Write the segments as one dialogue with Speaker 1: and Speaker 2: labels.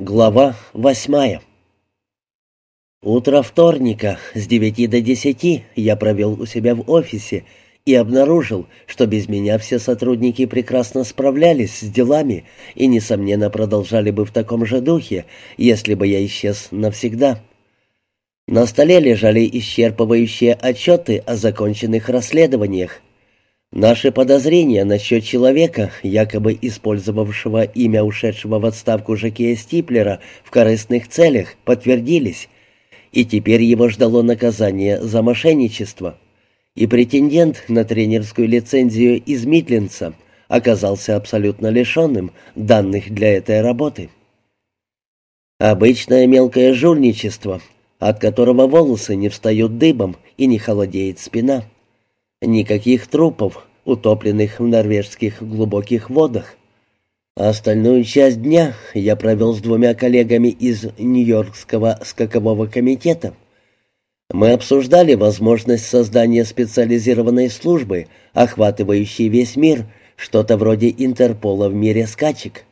Speaker 1: Глава восьмая Утро вторника с девяти до десяти я провел у себя в офисе и обнаружил, что без меня все сотрудники прекрасно справлялись с делами и, несомненно, продолжали бы в таком же духе, если бы я исчез навсегда. На столе лежали исчерпывающие отчеты о законченных расследованиях, Наши подозрения насчет человека, якобы использовавшего имя ушедшего в отставку Жакея Стиплера в корыстных целях, подтвердились, и теперь его ждало наказание за мошенничество. И претендент на тренерскую лицензию из Митлинца оказался абсолютно лишенным данных для этой работы. Обычное мелкое жульничество, от которого волосы не встают дыбом и не холодеет спина. Никаких трупов, утопленных в норвежских глубоких водах. Остальную часть дня я провел с двумя коллегами из Нью-Йоркского скакового комитета. Мы обсуждали возможность создания специализированной службы, охватывающей весь мир, что-то вроде Интерпола в мире скачек.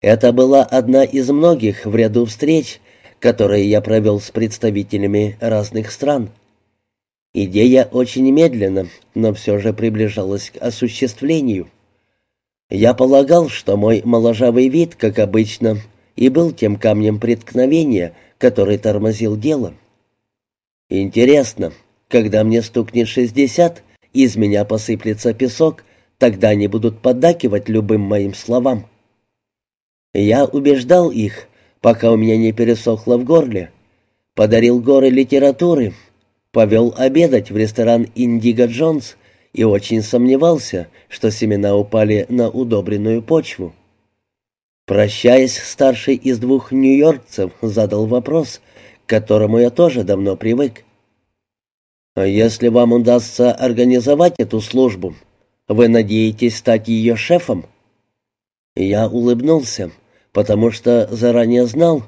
Speaker 1: Это была одна из многих в ряду встреч, которые я провел с представителями разных стран. Идея очень медленно, но все же приближалась к осуществлению. Я полагал, что мой моложавый вид, как обычно, и был тем камнем преткновения, который тормозил дело. Интересно, когда мне стукнет шестьдесят, из меня посыплется песок, тогда они будут поддакивать любым моим словам. Я убеждал их, пока у меня не пересохло в горле, подарил горы литературы, повел обедать в ресторан «Индиго Джонс» и очень сомневался, что семена упали на удобренную почву. Прощаясь, старший из двух нью-йоркцев задал вопрос, к которому я тоже давно привык. «А если вам удастся организовать эту службу, вы надеетесь стать ее шефом?» Я улыбнулся, потому что заранее знал,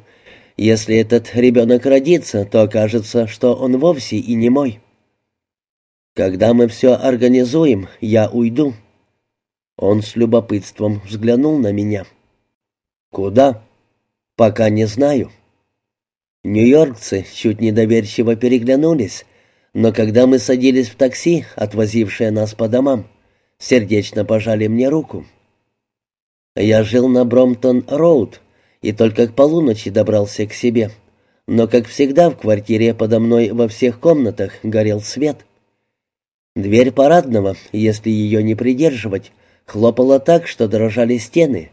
Speaker 1: если этот ребенок родится, то окажется, что он вовсе и не мой. Когда мы все организуем, я уйду. Он с любопытством взглянул на меня. Куда? Пока не знаю. Нью-Йоркцы чуть недоверчиво переглянулись, но когда мы садились в такси, отвозившее нас по домам, сердечно пожали мне руку. Я жил на Бромтон-Роуд, и только к полуночи добрался к себе. Но, как всегда, в квартире подо мной во всех комнатах горел свет. Дверь парадного, если ее не придерживать, хлопала так, что дрожали стены.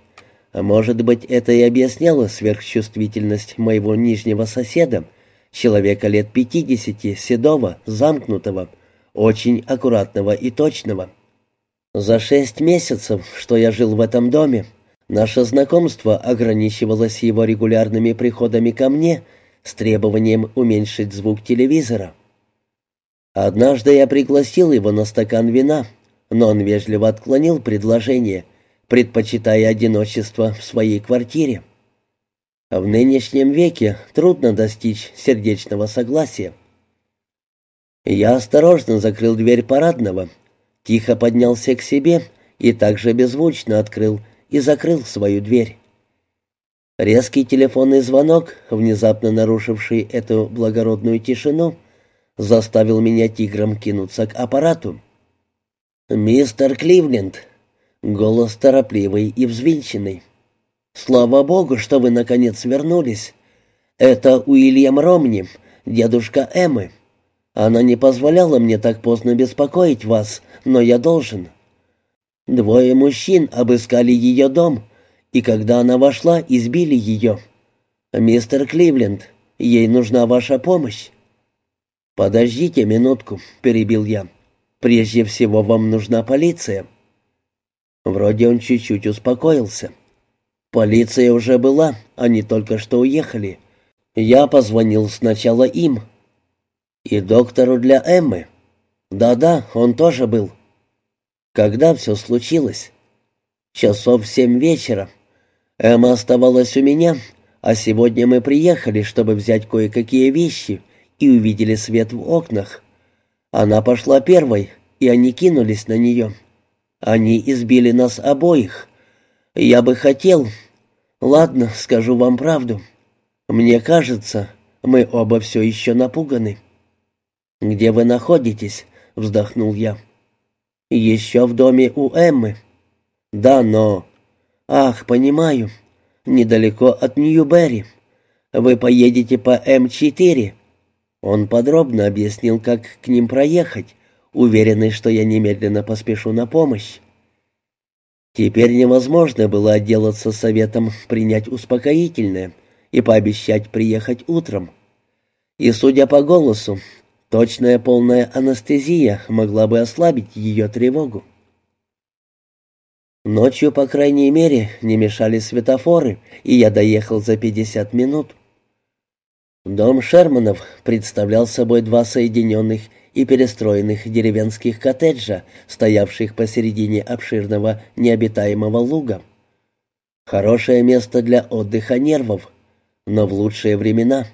Speaker 1: А может быть, это и объясняло сверхчувствительность моего нижнего соседа, человека лет пятидесяти, седого, замкнутого, очень аккуратного и точного. За шесть месяцев, что я жил в этом доме, Наше знакомство ограничивалось его регулярными приходами ко мне с требованием уменьшить звук телевизора. Однажды я пригласил его на стакан вина, но он вежливо отклонил предложение, предпочитая одиночество в своей квартире. В нынешнем веке трудно достичь сердечного согласия. Я осторожно закрыл дверь парадного, тихо поднялся к себе и также беззвучно открыл и закрыл свою дверь. Резкий телефонный звонок, внезапно нарушивший эту благородную тишину, заставил меня тигром кинуться к аппарату. «Мистер Кливленд!» Голос торопливый и взвинченный. «Слава Богу, что вы наконец вернулись. Это Уильям Ромни, дедушка Эммы. Она не позволяла мне так поздно беспокоить вас, но я должен. Двое мужчин обыскали ее дом, и когда она вошла, избили ее. «Мистер Кливленд, ей нужна ваша помощь». «Подождите минутку», — перебил я. «Прежде всего вам нужна полиция». Вроде он чуть-чуть успокоился. Полиция уже была, они только что уехали. Я позвонил сначала им. И доктору для Эммы. Да-да, он тоже был. Когда все случилось? Часов семь вечера. Эмма оставалась у меня, а сегодня мы приехали, чтобы взять кое-какие вещи, и увидели свет в окнах. Она пошла первой, и они кинулись на нее. Они избили нас обоих. Я бы хотел... «Ладно, скажу вам правду. Мне кажется, мы оба все еще напуганы». «Где вы находитесь?» — вздохнул я. «Еще в доме у Эммы». «Да, но...» «Ах, понимаю. Недалеко от Ньюберри. Вы поедете по М4». Он подробно объяснил, как к ним проехать, уверенный, что я немедленно поспешу на помощь. Теперь невозможно было отделаться советом принять успокоительное и пообещать приехать утром. И, судя по голосу, точная полная анестезия могла бы ослабить ее тревогу. Ночью, по крайней мере, не мешали светофоры, и я доехал за 50 минут. Дом Шерманов представлял собой два соединенных и перестроенных деревенских коттеджа, стоявших посередине обширного необитаемого луга. Хорошее место для отдыха нервов, но в лучшие времена.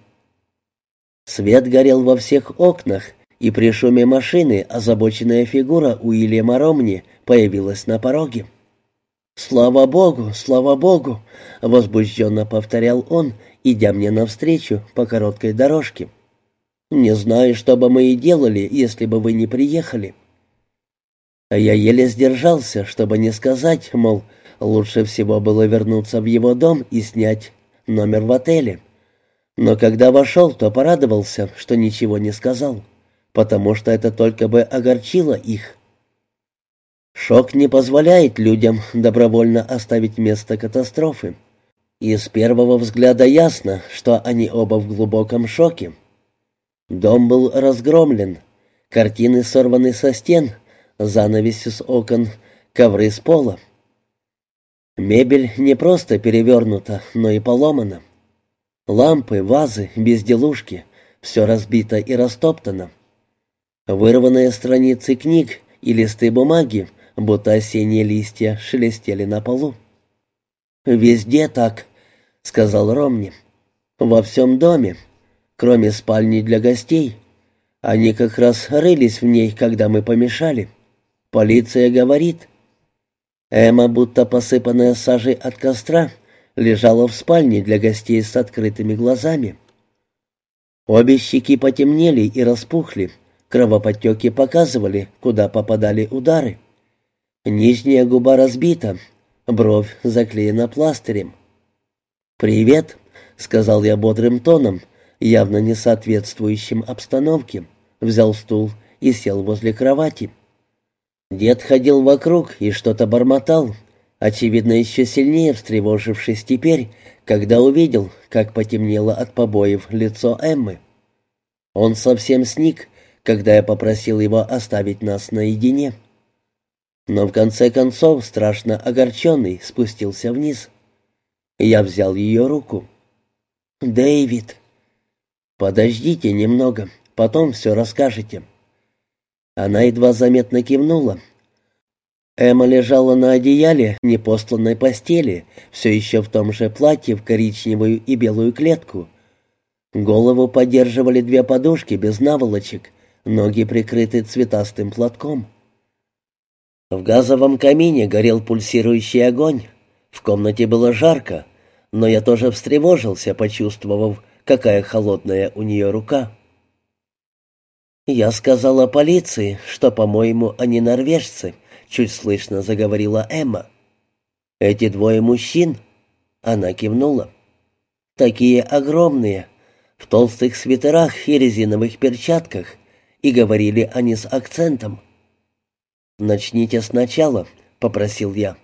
Speaker 1: Свет горел во всех окнах, и при шуме машины озабоченная фигура Уильяма Ромни появилась на пороге. «Слава Богу, слава Богу!» — возбужденно повторял он, идя мне навстречу по короткой дорожке. Не знаю, что бы мы и делали, если бы вы не приехали. Я еле сдержался, чтобы не сказать, мол, лучше всего было вернуться в его дом и снять номер в отеле. Но когда вошел, то порадовался, что ничего не сказал, потому что это только бы огорчило их. Шок не позволяет людям добровольно оставить место катастрофы. И с первого взгляда ясно, что они оба в глубоком шоке. Дом был разгромлен, картины сорваны со стен, занавеси с окон, ковры с пола. Мебель не просто перевернута, но и поломана. Лампы, вазы, безделушки — все разбито и растоптано. Вырванные страницы книг и листы бумаги, будто осенние листья, шелестели на полу. «Везде так», — сказал Ромни. «Во всем доме, кроме спальни для гостей. Они как раз рылись в ней, когда мы помешали. Полиция говорит. Эмма, будто посыпанная сажей от костра, лежала в спальне для гостей с открытыми глазами. Обе щеки потемнели и распухли, кровоподтеки показывали, куда попадали удары. Нижняя губа разбита, бровь заклеена пластырем. «Привет», — сказал я бодрым тоном, — явно не соответствующим обстановке, взял стул и сел возле кровати. Дед ходил вокруг и что-то бормотал, очевидно, еще сильнее встревожившись теперь, когда увидел, как потемнело от побоев лицо Эммы. Он совсем сник, когда я попросил его оставить нас наедине. Но в конце концов, страшно огорченный, спустился вниз. Я взял ее руку. «Дэвид!» «Подождите немного, потом все расскажете». Она едва заметно кивнула. Эмма лежала на одеяле непосланной постели, все еще в том же платье в коричневую и белую клетку. Голову поддерживали две подушки без наволочек, ноги прикрыты цветастым платком. В газовом камине горел пульсирующий огонь. В комнате было жарко, но я тоже встревожился, почувствовав, какая холодная у нее рука. «Я сказала полиции, что, по-моему, они норвежцы», — чуть слышно заговорила Эмма. «Эти двое мужчин?» — она кивнула. «Такие огромные, в толстых свитерах и резиновых перчатках, и говорили они с акцентом». «Начните сначала», — попросил я.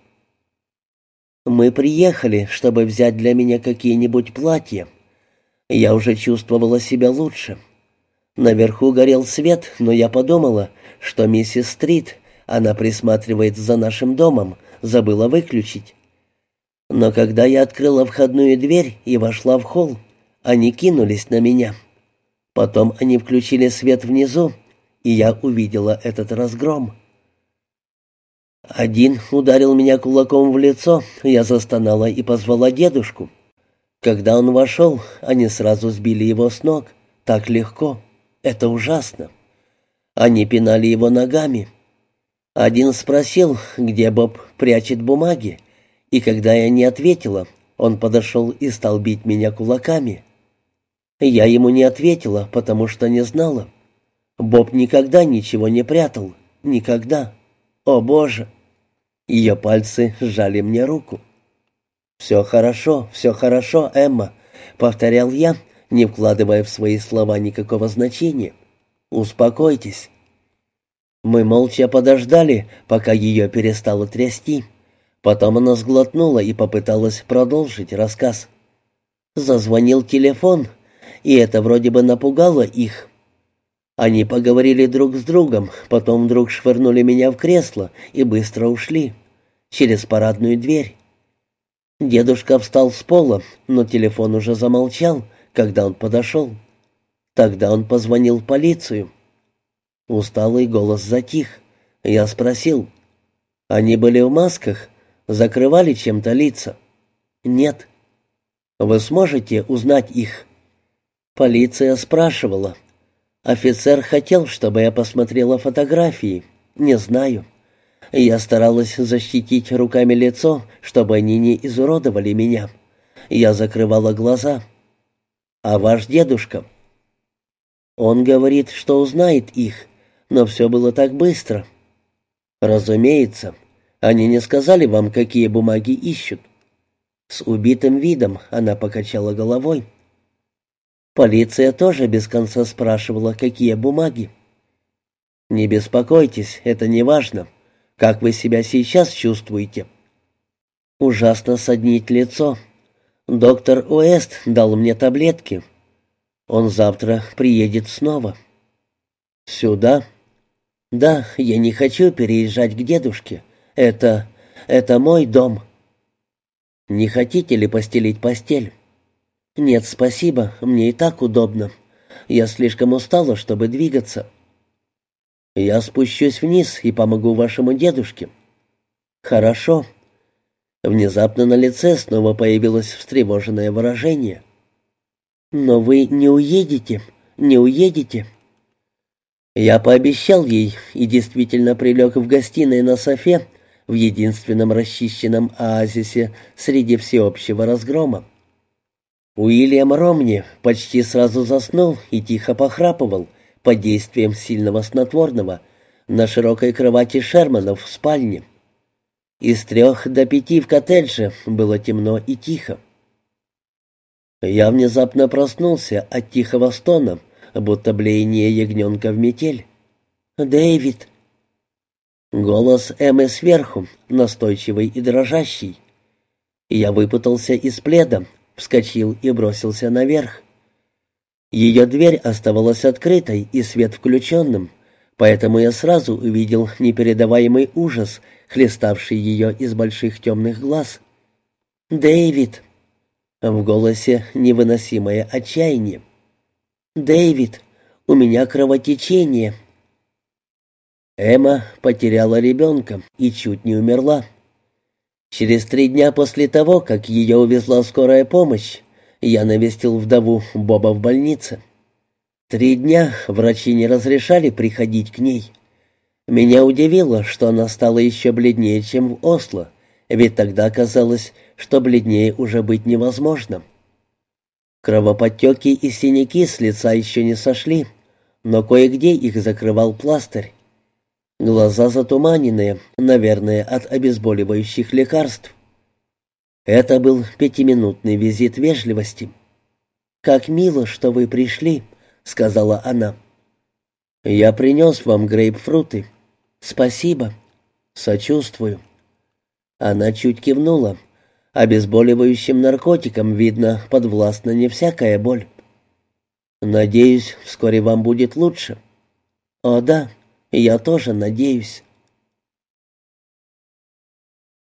Speaker 1: «Мы приехали, чтобы взять для меня какие-нибудь платья», я уже чувствовала себя лучше. Наверху горел свет, но я подумала, что миссис Стрит, она присматривает за нашим домом, забыла выключить. Но когда я открыла входную дверь и вошла в холл, они кинулись на меня. Потом они включили свет внизу, и я увидела этот разгром. Один ударил меня кулаком в лицо, я застонала и позвала дедушку. Когда он вошел, они сразу сбили его с ног. Так легко. Это ужасно. Они пинали его ногами. Один спросил, где Боб прячет бумаги, и когда я не ответила, Он подошел и стал бить меня кулаками. Я ему не ответила, потому что не знала. Боб никогда ничего не прятал. Никогда. О, Боже! Ее пальцы сжали мне руку. «Все хорошо, все хорошо, Эмма», — повторял я, не вкладывая в свои слова никакого значения. «Успокойтесь». Мы молча подождали, пока ее перестало трясти. Потом она сглотнула и попыталась продолжить рассказ. Зазвонил телефон, и это вроде бы напугало их. Они поговорили друг с другом, потом вдруг швырнули меня в кресло и быстро ушли. Через парадную дверь. Дедушка встал с пола, но телефон уже замолчал, когда он подошел. Тогда он позвонил в полицию. Усталый голос затих. Я спросил. «Они были в масках? Закрывали чем-то лица?» «Нет». «Вы сможете узнать их?» Полиция спрашивала. Офицер хотел, чтобы я посмотрела фотографии. Не знаю. Я старалась защитить руками лицо, чтобы они не изуродовали меня. Я закрывала глаза. А ваш дедушка? Он говорит, что узнает их, но все было так быстро. Разумеется. Они не сказали вам, какие бумаги ищут. С убитым видом она покачала головой. Полиция тоже без конца спрашивала, какие бумаги. «Не беспокойтесь, это не важно. Как вы себя сейчас чувствуете?» «Ужасно соднить лицо. Доктор Уэст дал мне таблетки. Он завтра приедет снова». «Сюда?» «Да, я не хочу переезжать к дедушке. Это... это мой дом». «Не хотите ли постелить постель?» «Нет, спасибо, мне и так удобно. Я слишком устала, чтобы двигаться». «Я спущусь вниз и помогу вашему дедушке». «Хорошо». Внезапно на лице снова появилось встревоженное выражение. «Но вы не уедете, не уедете». Я пообещал ей и действительно прилег в гостиной на софе в единственном расчищенном оазисе среди всеобщего разгрома. Уильям Ромни почти сразу заснул и тихо похрапывал под действием сильного снотворного на широкой кровати Шерманов в спальне. Из трех до пяти в коттедже было темно и тихо. Я внезапно проснулся от тихого стона, будто блеяние ягненка в метель. «Дэвид!» Голос Эммы сверху, настойчивый и дрожащий. Я выпутался из пледа, вскочил и бросился наверх. Ее дверь оставалась открытой и свет включенным, поэтому я сразу увидел непередаваемый ужас, хлеставший ее из больших темных глаз. «Дэвид!» В голосе невыносимое отчаяние. «Дэвид, у меня кровотечение!» Эмма потеряла ребенка и чуть не умерла. Через три дня после того, как ее увезла скорая помощь, я навестил вдову Боба в больнице. Три дня врачи не разрешали приходить к ней. Меня удивило, что она стала еще бледнее, чем в Осло, ведь тогда казалось, что бледнее уже быть невозможно. Кровоподтеки и синяки с лица еще не сошли, но кое-где их закрывал пластырь. Глаза затуманенные, наверное, от обезболивающих лекарств. Это был пятиминутный визит вежливости. «Как мило, что вы пришли», — сказала она. «Я принес вам грейпфруты». «Спасибо». «Сочувствую». Она чуть кивнула. Обезболивающим наркотикам, видно, подвластна не всякая боль. «Надеюсь, вскоре вам будет лучше». «О да», «Я тоже надеюсь».